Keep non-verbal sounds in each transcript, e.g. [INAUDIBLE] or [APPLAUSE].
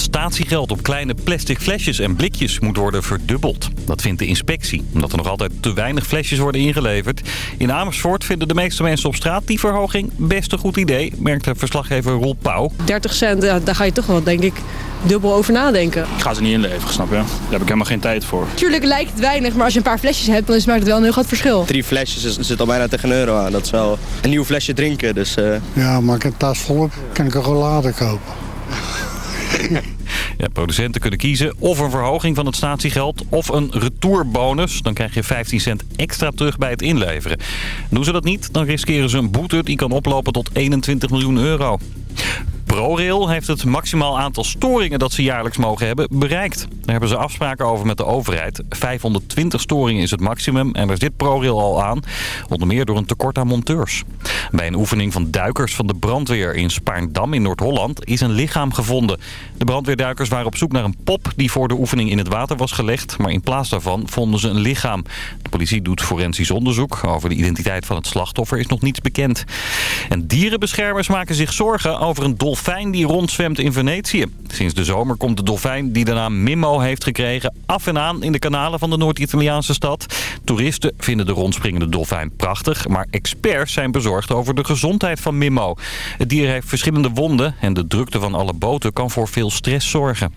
Het statiegeld op kleine plastic flesjes en blikjes moet worden verdubbeld. Dat vindt de inspectie, omdat er nog altijd te weinig flesjes worden ingeleverd. In Amersfoort vinden de meeste mensen op straat die verhoging best een goed idee, merkte verslaggever Roel Pauw. 30 cent, daar ga je toch wel, denk ik, dubbel over nadenken. Ik ga ze niet inleveren, snap je? Daar heb ik helemaal geen tijd voor. Tuurlijk lijkt het weinig, maar als je een paar flesjes hebt, dan maakt het wel een heel groot verschil. Drie flesjes zit al bijna tegen een euro aan. Dat is wel een nieuw flesje drinken, dus... Uh... Ja, maar ik een tas vol heb, kan ik een rollade kopen. [LAUGHS] Producenten kunnen kiezen of een verhoging van het statiegeld of een retourbonus. Dan krijg je 15 cent extra terug bij het inleveren. Doen ze dat niet, dan riskeren ze een boete die kan oplopen tot 21 miljoen euro. ProRail heeft het maximaal aantal storingen dat ze jaarlijks mogen hebben bereikt. Daar hebben ze afspraken over met de overheid. 520 storingen is het maximum en daar zit ProRail al aan. Onder meer door een tekort aan monteurs. Bij een oefening van duikers van de brandweer in Spaarndam in Noord-Holland is een lichaam gevonden. De brandweerduikers waren op zoek naar een pop die voor de oefening in het water was gelegd. Maar in plaats daarvan vonden ze een lichaam. De politie doet forensisch onderzoek. Over de identiteit van het slachtoffer is nog niets bekend. En dierenbeschermers maken zich zorgen over een dolfijn die rondzwemt in Venetië. Sinds de zomer komt de dolfijn die de naam Mimmo heeft gekregen af en aan in de kanalen van de Noord-Italiaanse stad. Toeristen vinden de rondspringende dolfijn prachtig, maar experts zijn bezorgd over de gezondheid van Mimmo. Het dier heeft verschillende wonden en de drukte van alle boten kan voor veel stress zorgen.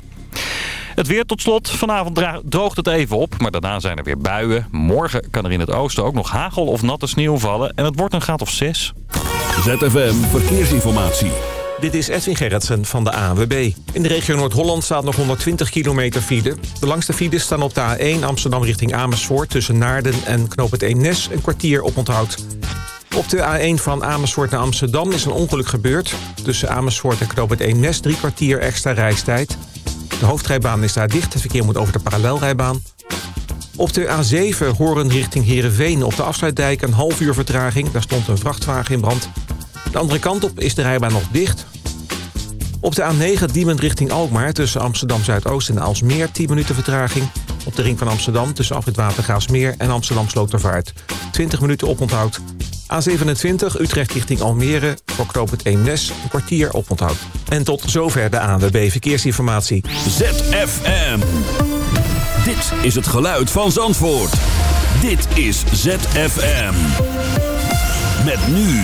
Het weer tot slot. Vanavond droogt het even op, maar daarna zijn er weer buien. Morgen kan er in het oosten ook nog hagel of natte sneeuw vallen en het wordt een graad of 6. ZFM Verkeersinformatie. Dit is Edwin Gerritsen van de ANWB. In de regio Noord-Holland staat nog 120 kilometer file. De langste files staan op de A1 Amsterdam richting Amersfoort... tussen Naarden en Knoop het Eemnes, een kwartier op onthoud. Op de A1 van Amersfoort naar Amsterdam is een ongeluk gebeurd. Tussen Amersfoort en Knoop het Eemnes drie kwartier extra reistijd. De hoofdrijbaan is daar dicht, het verkeer moet over de parallelrijbaan. Op de A7 Horen richting Heerenveen op de afsluitdijk een half uur vertraging. Daar stond een vrachtwagen in brand. De andere kant op is de rijbaan nog dicht. Op de A9 Diemen richting Alkmaar tussen Amsterdam Zuidoost en Alsmeer 10 minuten vertraging. Op de ring van Amsterdam tussen Afrit Watergaasmeer en Amsterdam Slotervaart 20 minuten oponthoud. A27 Utrecht richting Almere voor het Eemnes een kwartier oponthoud. En tot zover de ANWB Verkeersinformatie. ZFM. Dit is het geluid van Zandvoort. Dit is ZFM. Met nu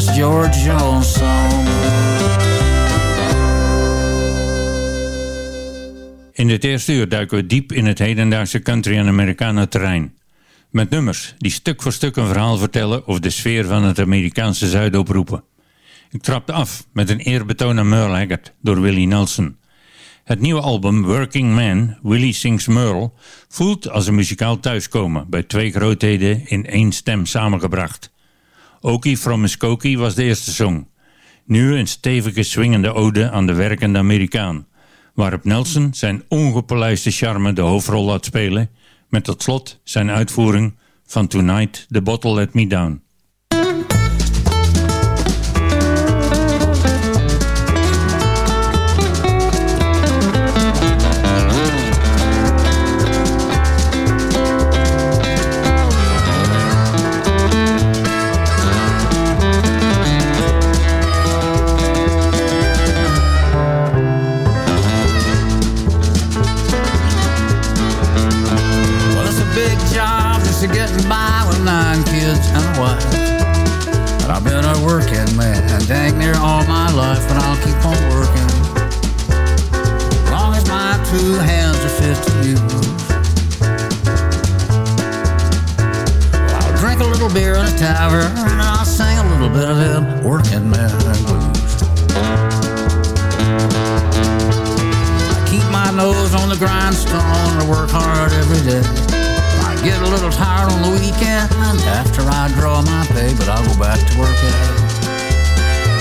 George Jones. In dit eerste uur duiken we diep in het hedendaagse country- en Americana terrein. Met nummers die stuk voor stuk een verhaal vertellen over de sfeer van het Amerikaanse zuiden oproepen. Ik trapte af met een eerbetoon aan Merle Haggard door Willie Nelson. Het nieuwe album Working Man, Willie Sings Merle, voelt als een muzikaal thuiskomen bij twee grootheden in één stem samengebracht. Okie from Muskogee was de eerste song. Nu een stevige swingende ode aan de werkende Amerikaan, waarop Nelson zijn ongepolijste charme de hoofdrol laat spelen, met tot slot zijn uitvoering van Tonight the Bottle Let Me Down. Tavern, and I'll sing a little bit of them working man blues. I keep my nose on the grindstone to work hard every day. I get a little tired on the weekend after I draw my pay, but I'll go back to work at it.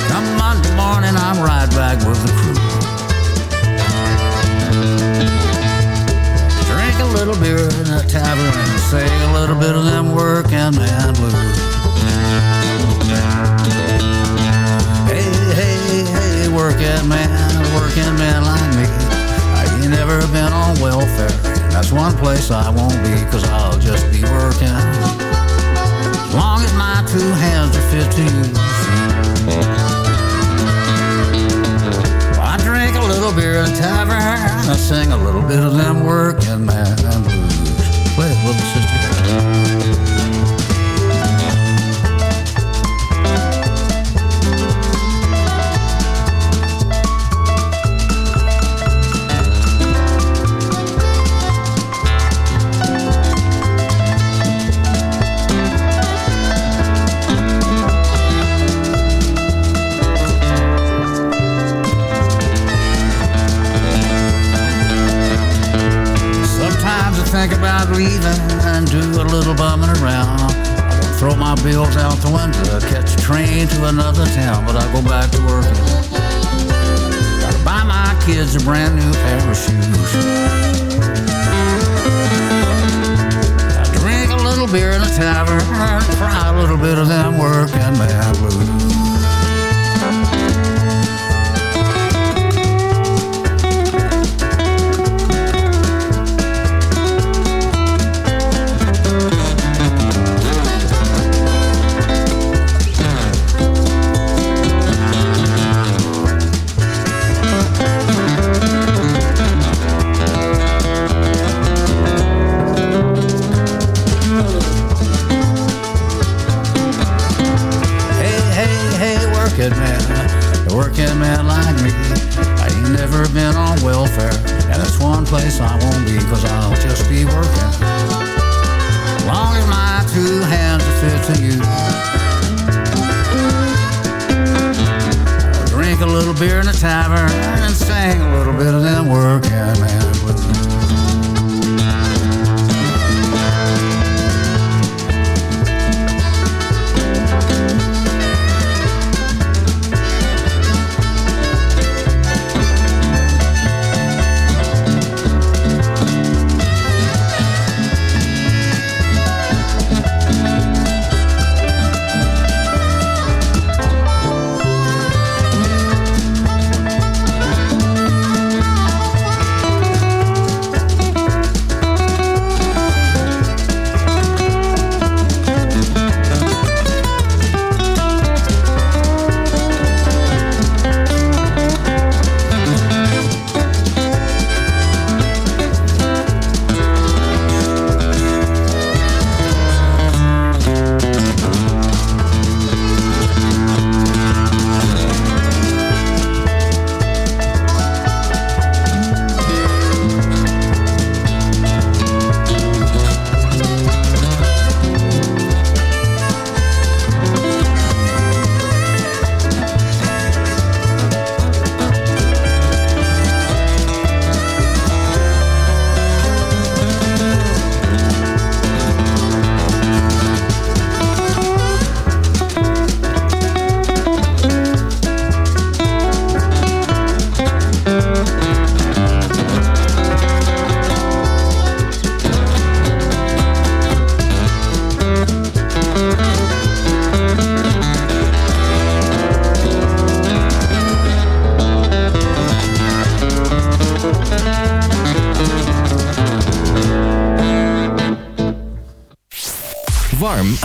Come Monday morning, I'm right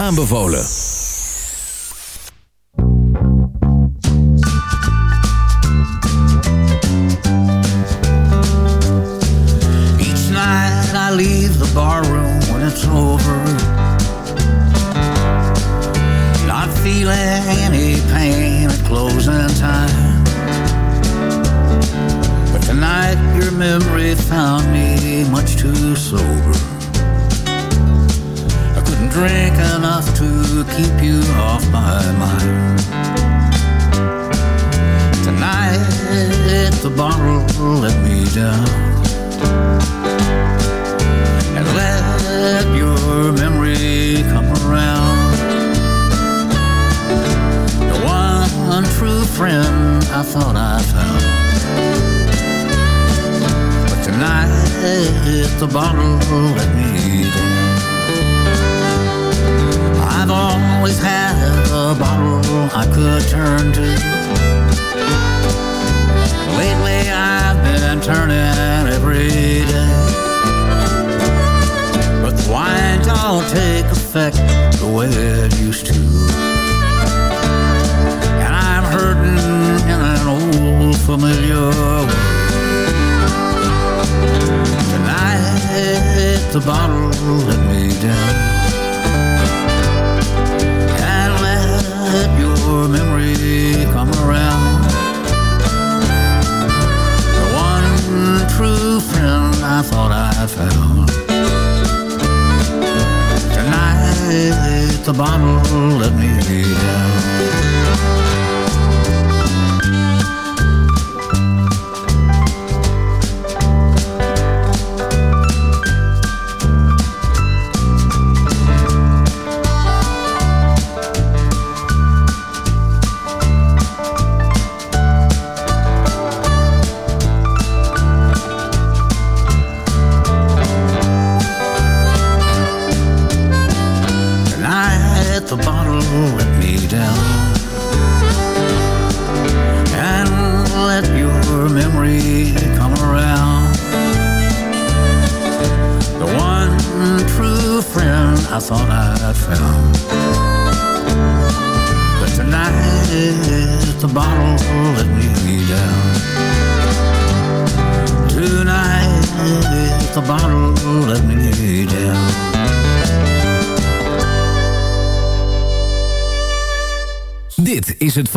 aanbevolen.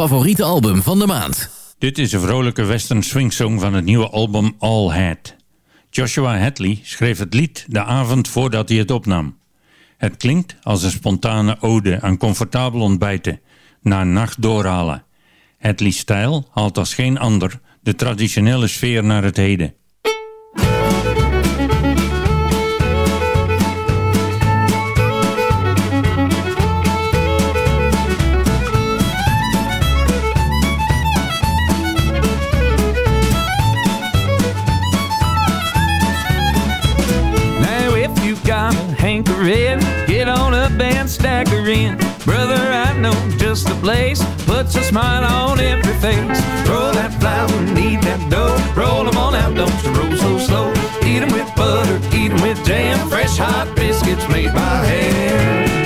favoriete album van de maand. Dit is een vrolijke western swing song van het nieuwe album All Had. Joshua Hadley schreef het lied de avond voordat hij het opnam. Het klinkt als een spontane ode aan comfortabel ontbijten, na nacht doorhalen. Hadley's stijl haalt als geen ander de traditionele sfeer naar het heden. puts a smile on every face. Roll that flour, knead that dough, roll them on out, don't you roll so slow. Eat them with butter, eat them with jam, fresh hot biscuits made by hand.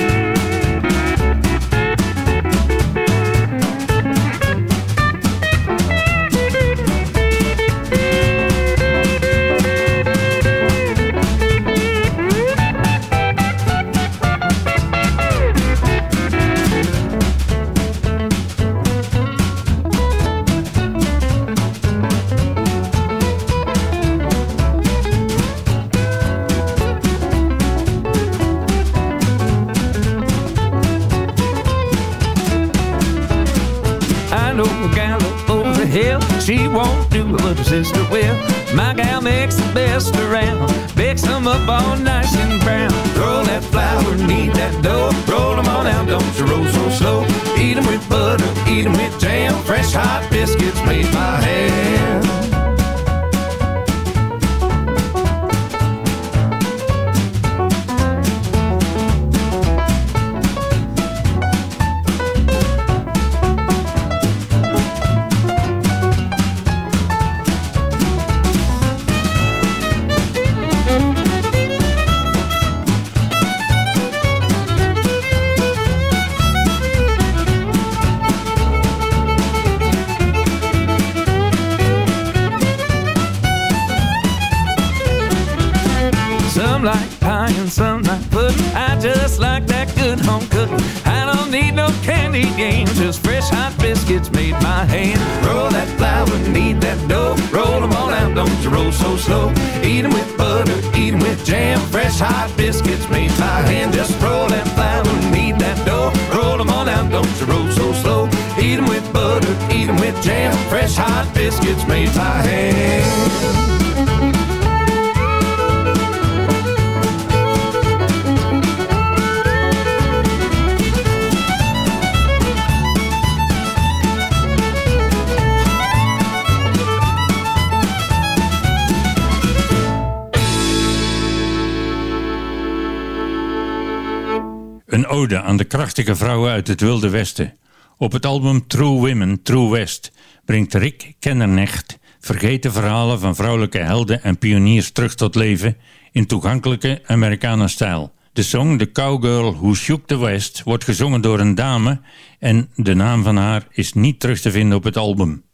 I don't need no candy games, just fresh hot biscuits made by hand. Roll that flour, knead that dough. Roll them all out, don't you roll so slow. Eat 'em with butter, eat 'em with jam. Fresh hot biscuits made by hand. Just roll that flour, knead that dough. Roll them all out, don't you roll so slow. Eat 'em with butter, eat 'em with jam. Fresh hot biscuits made by hand. Ode aan de krachtige vrouwen uit het Wilde Westen. Op het album True Women, True West brengt Rick Kennernecht vergeten verhalen van vrouwelijke helden en pioniers terug tot leven in toegankelijke Americana-stijl. De song The Cowgirl Who Shook the West wordt gezongen door een dame en de naam van haar is niet terug te vinden op het album.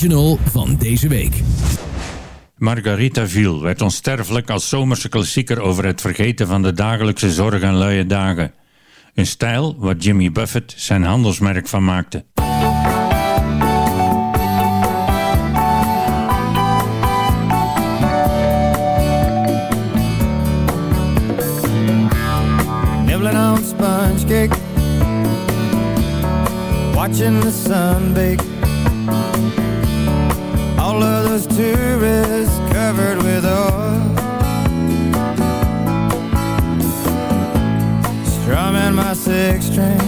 Original van deze week. Margarita Viel werd onsterfelijk als zomerse klassieker over het vergeten van de dagelijkse zorg en luie dagen. Een stijl waar Jimmy Buffett zijn handelsmerk van maakte. Nibbling on sponge cake Watching the sun bake those tourists covered with oil Strumming my six string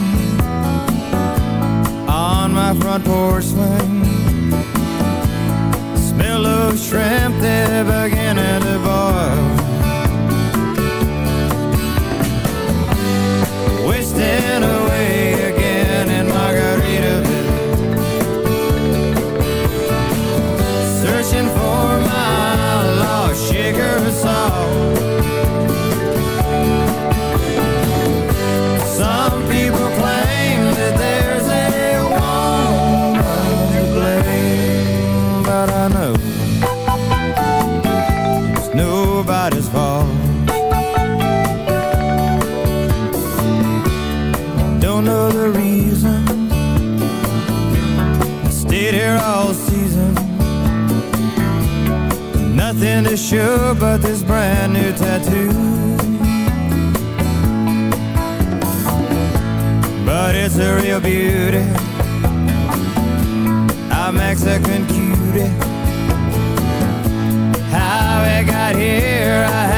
On my front porch swing Smell of shrimp, there beginning to boil Wasting away nothing to show but this brand new tattoo. But it's a real beauty. A Mexican cutie. How it got here I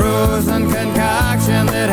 frozen concoction that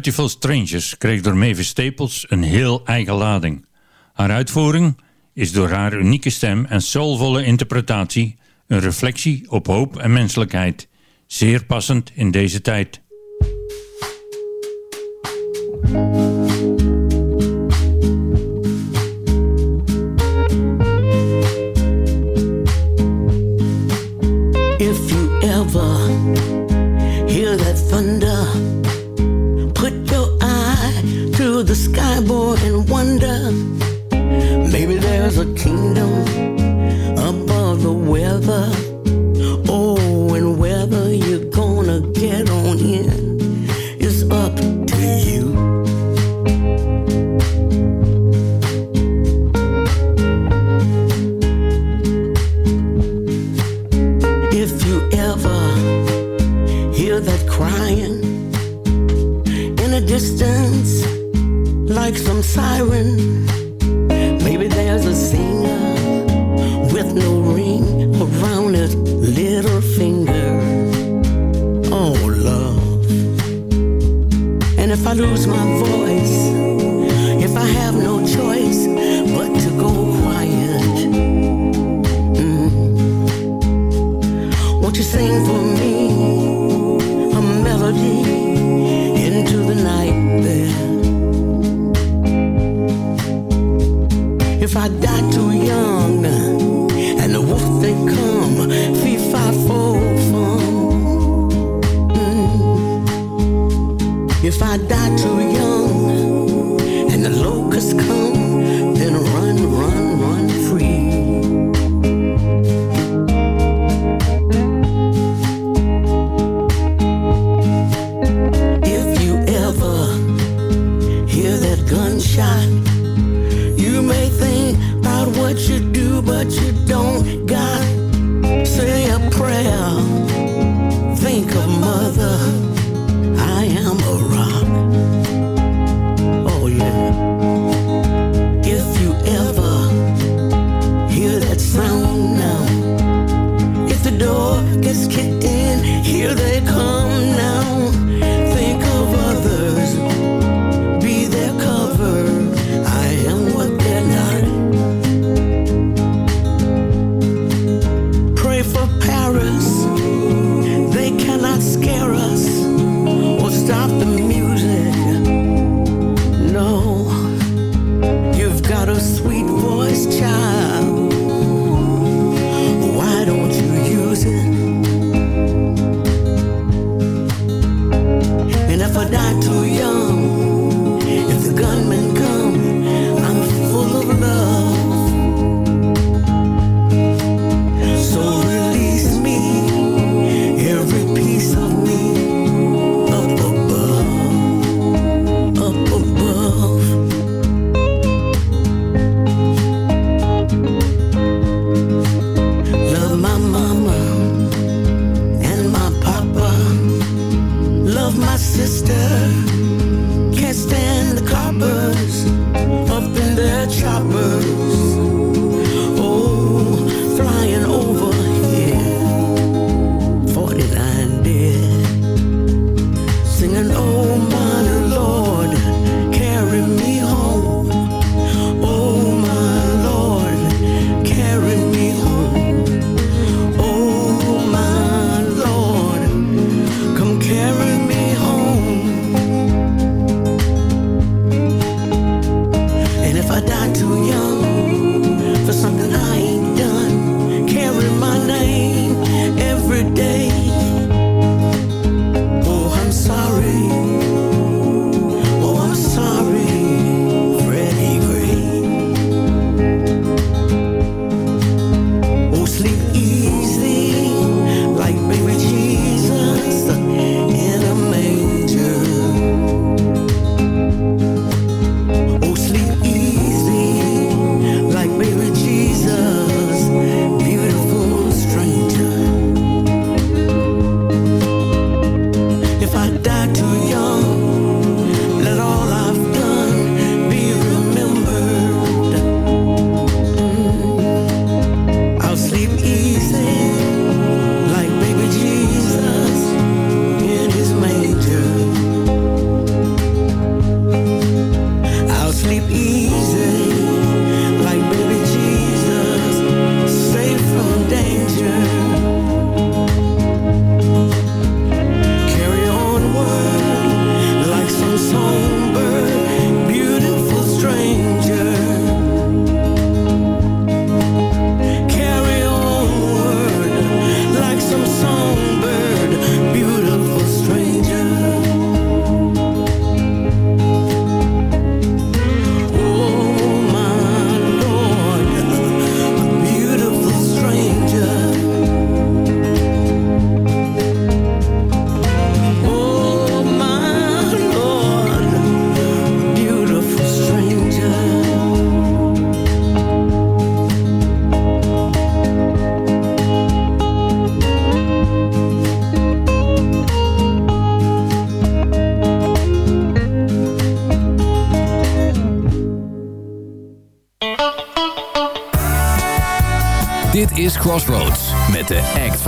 Beautiful Strangers kreeg door Mavis Staples een heel eigen lading. Haar uitvoering is door haar unieke stem en soulvolle interpretatie een reflectie op hoop en menselijkheid, zeer passend in deze tijd. there's a kingdom above the weather. Oh, and whether you're gonna get on in is up to you. If you ever hear that crying in the distance, like some siren.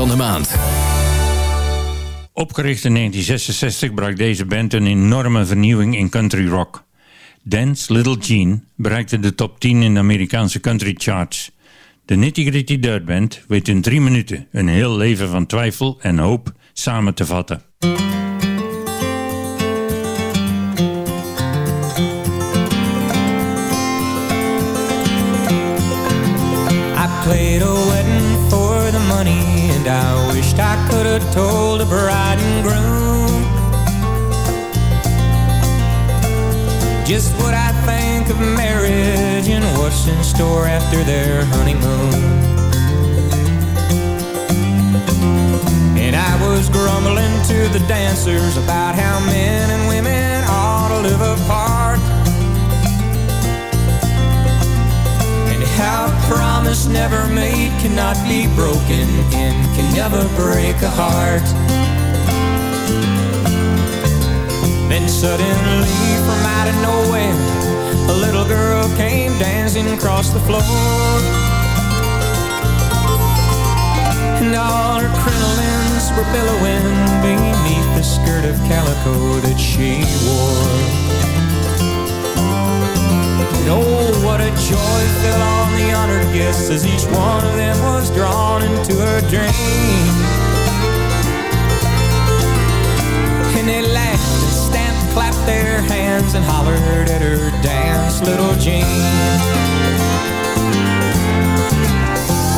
Van de maand. Opgericht in 1966 brak deze band een enorme vernieuwing in country rock. Dance Little Jean bereikte de top 10 in de Amerikaanse country charts. De Nitty Gritty Dirt Band weet in drie minuten een heel leven van twijfel en hoop samen te vatten. And I wished I could have told the bride and groom just what I think of marriage and what's in store after their honeymoon. And I was grumbling to the dancers about how men and women ought to live apart. How promise never made cannot be broken and can never break a heart. Then suddenly from out of nowhere A little girl came dancing across the floor And all her crinolines were billowing Beneath the skirt of calico that she wore Oh, what a joy fell on the honored guests As each one of them was drawn into her dream. And they laughed and stamped, clapped their hands And hollered at her dance, little Jean.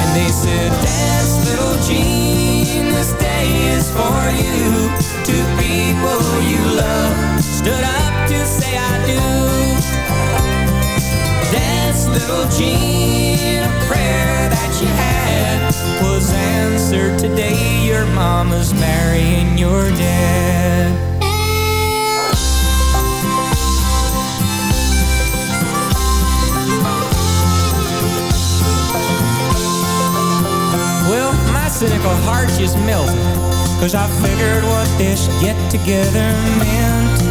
And they said, dance, little Jean This day is for you. Two people you love Stood up to say I do Dance, little Jean A prayer that you had. Was answered today Your mama's marrying your dad. Well, my cynical heart just melted Cause I figured what this get together meant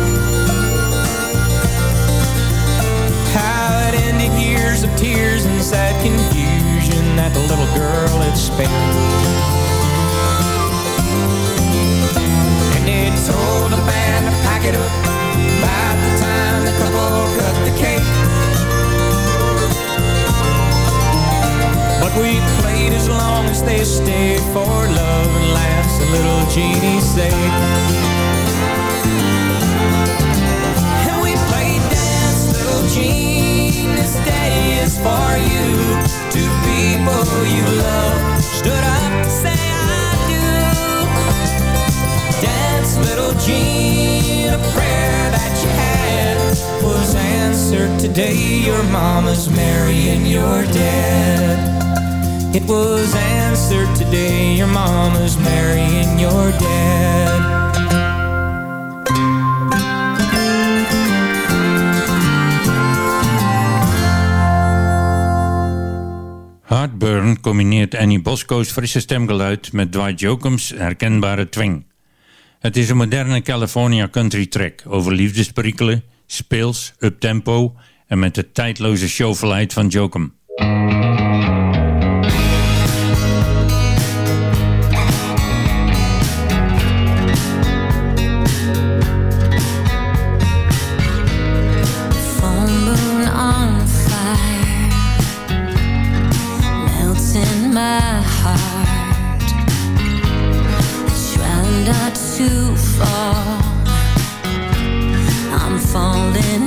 of tears and sad confusion That the little girl had spent And they told the band to pack it up By the time the couple cut the cake. But we played as long as they stayed For love and laughs and little Jeannie's sake And we played dance, little Jean This day is for you. Two people you love. Stood up to say I do. Dance, little Jean. A prayer that you had Was answered today. Your mama's marrying your dad it was answered today. Your mama's marrying your dad Combineert Annie Bosco's frisse stemgeluid met Dwight Jokums herkenbare twang. Het is een moderne California country track over liefdesperikelen, speels, uptempo en met de tijdloze showverleid van Jokum.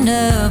know.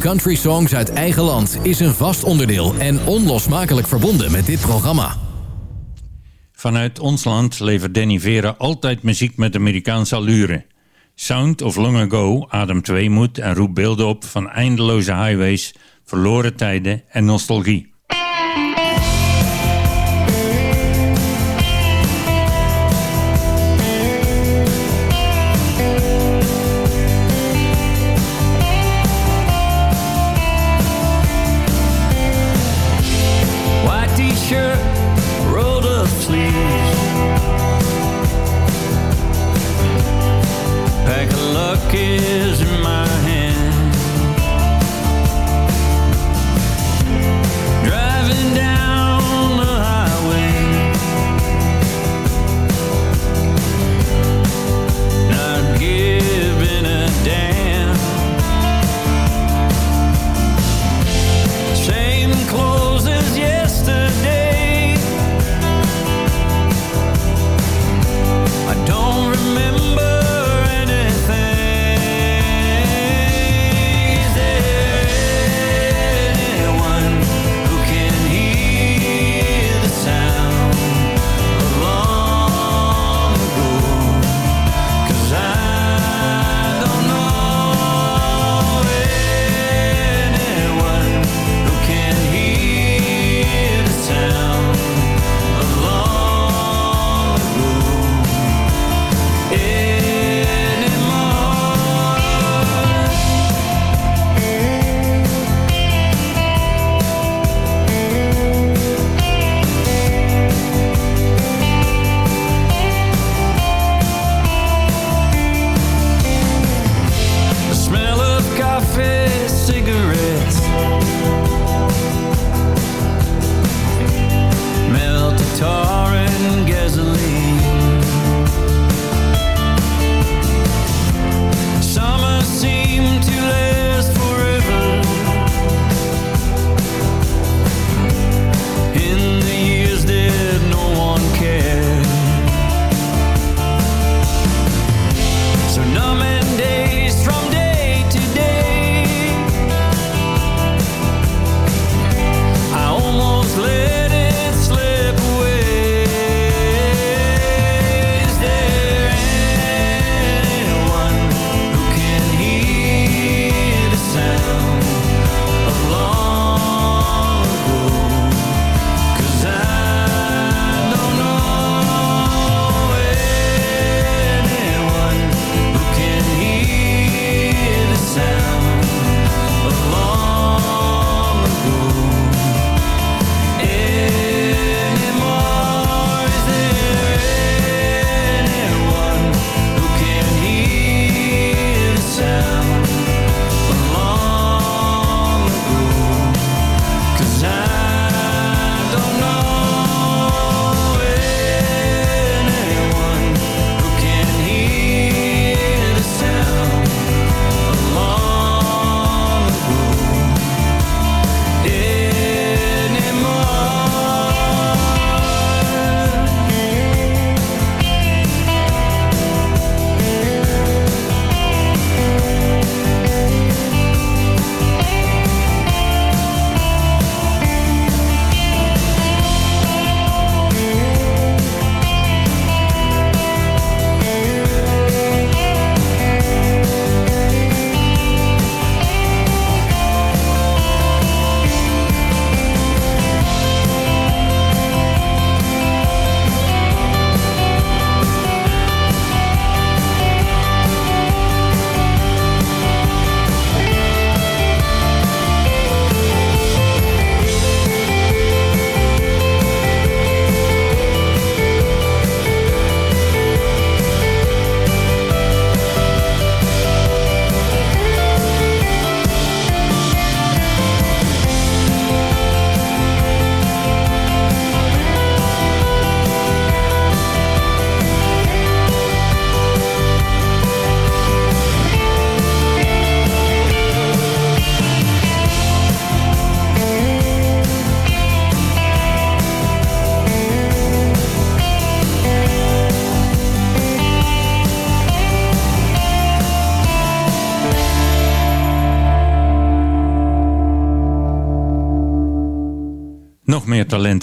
country songs uit eigen land is een vast onderdeel en onlosmakelijk verbonden met dit programma. Vanuit ons land levert Danny Vera altijd muziek met Amerikaanse allure. Sound of Long Ago ademt weemoed en roept beelden op van eindeloze highways, verloren tijden en nostalgie.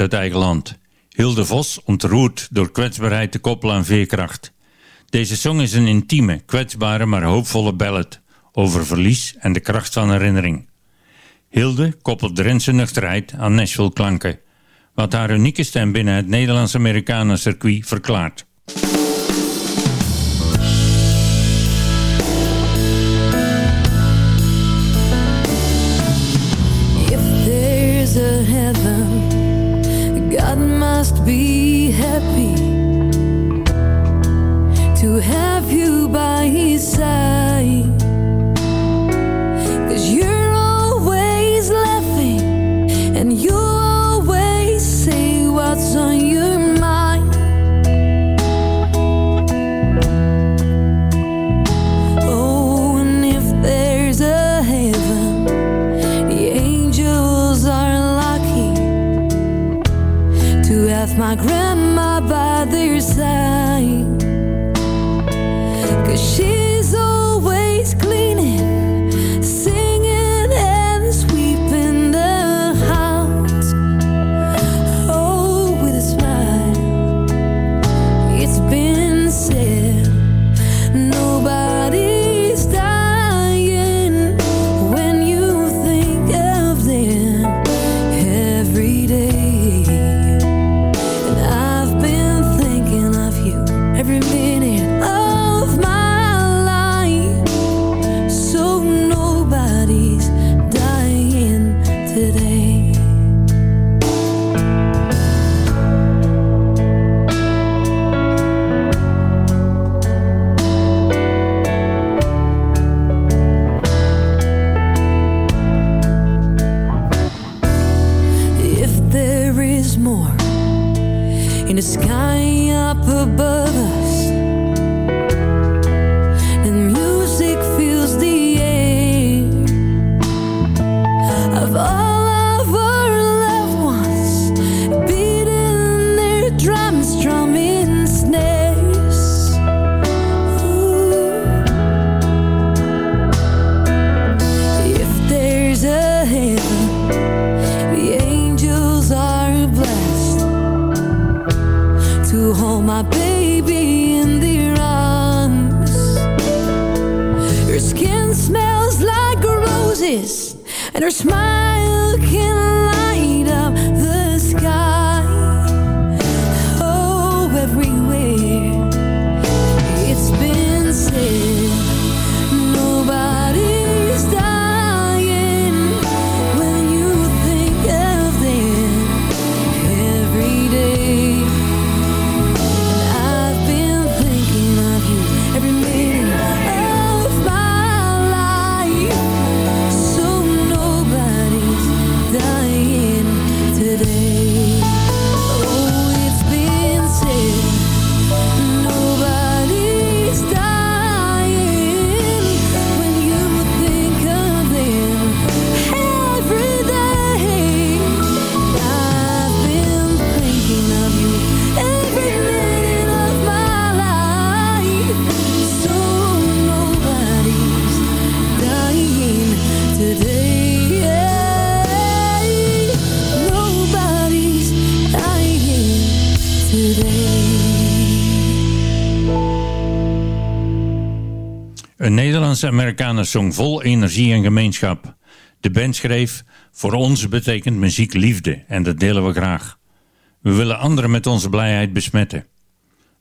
Uit eigen land. Hilde Vos ontroert door kwetsbaarheid te koppelen aan veerkracht. Deze song is een intieme, kwetsbare maar hoopvolle ballad over verlies en de kracht van herinnering. Hilde koppelt Drentse nuchterheid aan Nashville klanken, wat haar unieke stem binnen het Nederlands-Amerikanen circuit verklaart. My grandma by their side. Cause she's Een Nederlandse Amerikanen-song vol energie en gemeenschap. De band schreef, voor ons betekent muziek liefde en dat delen we graag. We willen anderen met onze blijheid besmetten.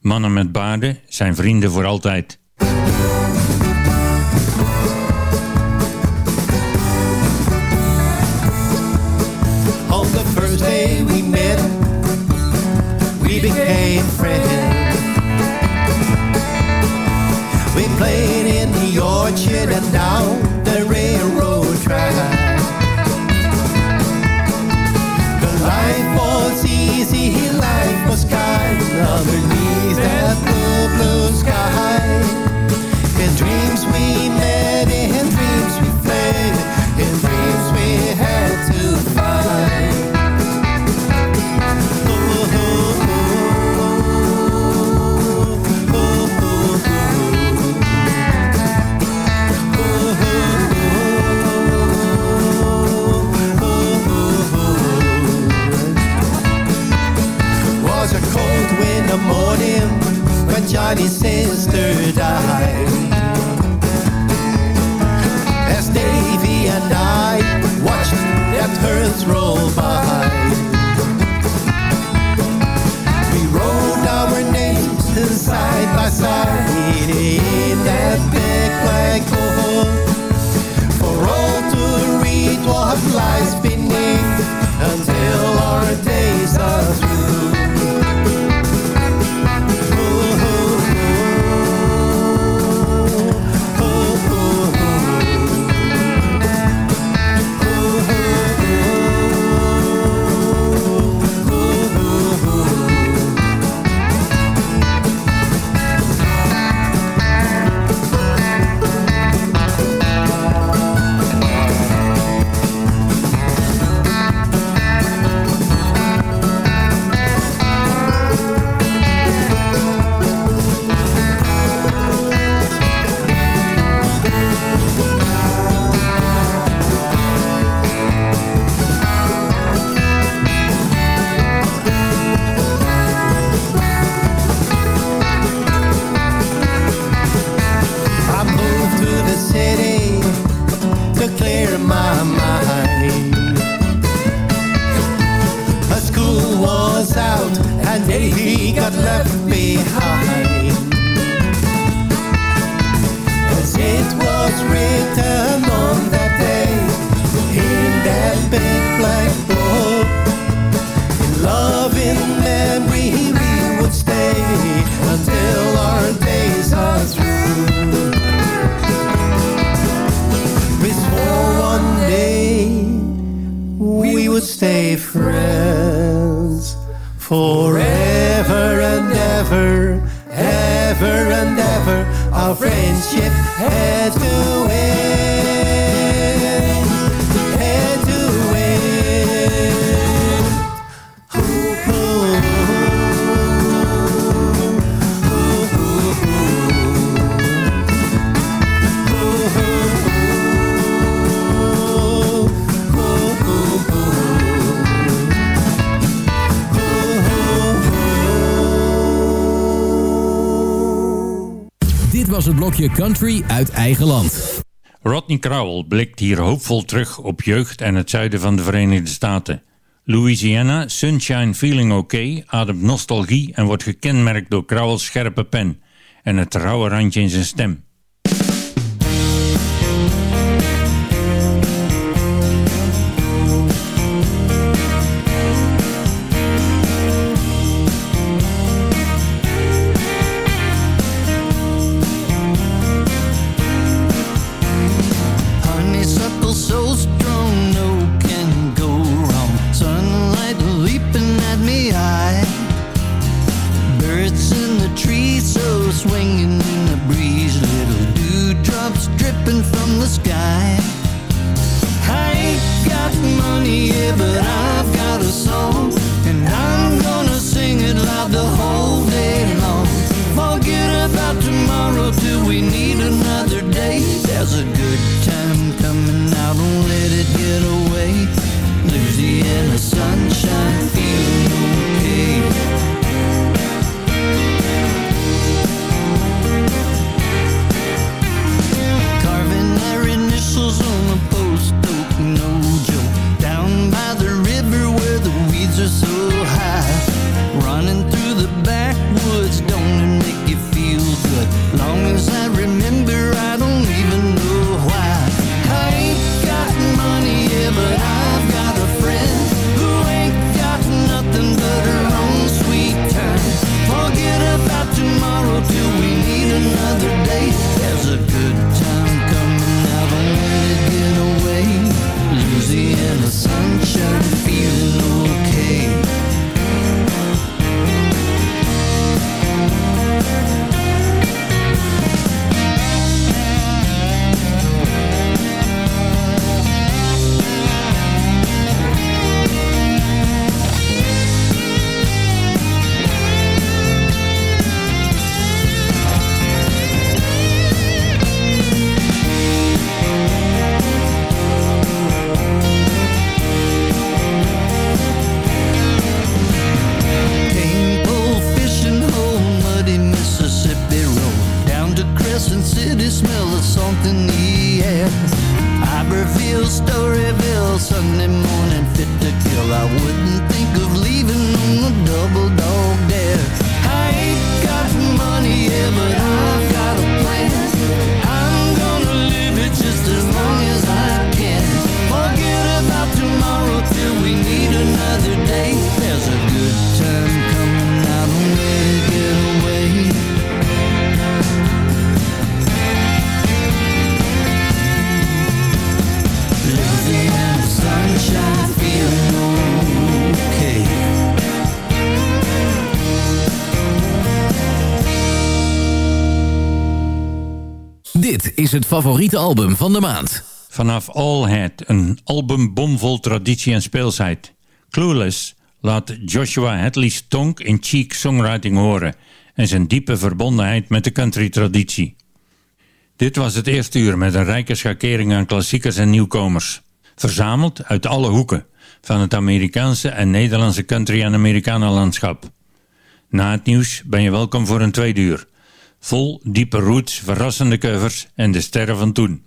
Mannen met baarden zijn vrienden voor altijd. On the first day we met, we became friends. We and down the railroad track. The life was easy, life was kind underneath that blue, blue sky. In dreams we Je country uit eigen land. Rodney Crowell blikt hier hoopvol terug op jeugd en het zuiden van de Verenigde Staten. Louisiana, Sunshine Feeling OK ademt nostalgie en wordt gekenmerkt door Crowell's scherpe pen en het rauwe randje in zijn stem. the whole het favoriete album van de maand. Vanaf All Head, een album bomvol traditie en speelsheid. Clueless laat Joshua Hadley's tonk in cheek songwriting horen en zijn diepe verbondenheid met de country-traditie. Dit was het eerste uur met een rijke schakering aan klassiekers en nieuwkomers. Verzameld uit alle hoeken van het Amerikaanse en Nederlandse country- en Amerikanenlandschap. Na het nieuws ben je welkom voor een tweede uur. Vol diepe roots, verrassende covers en de sterren van toen.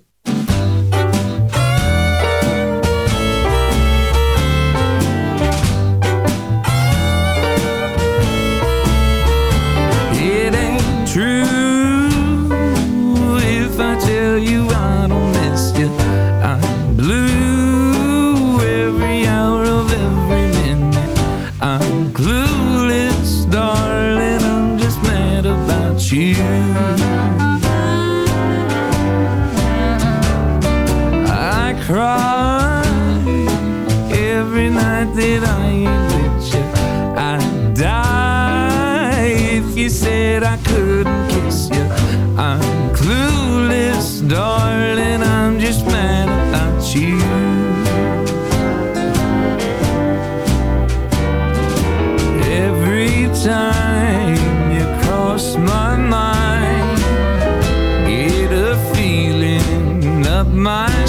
up my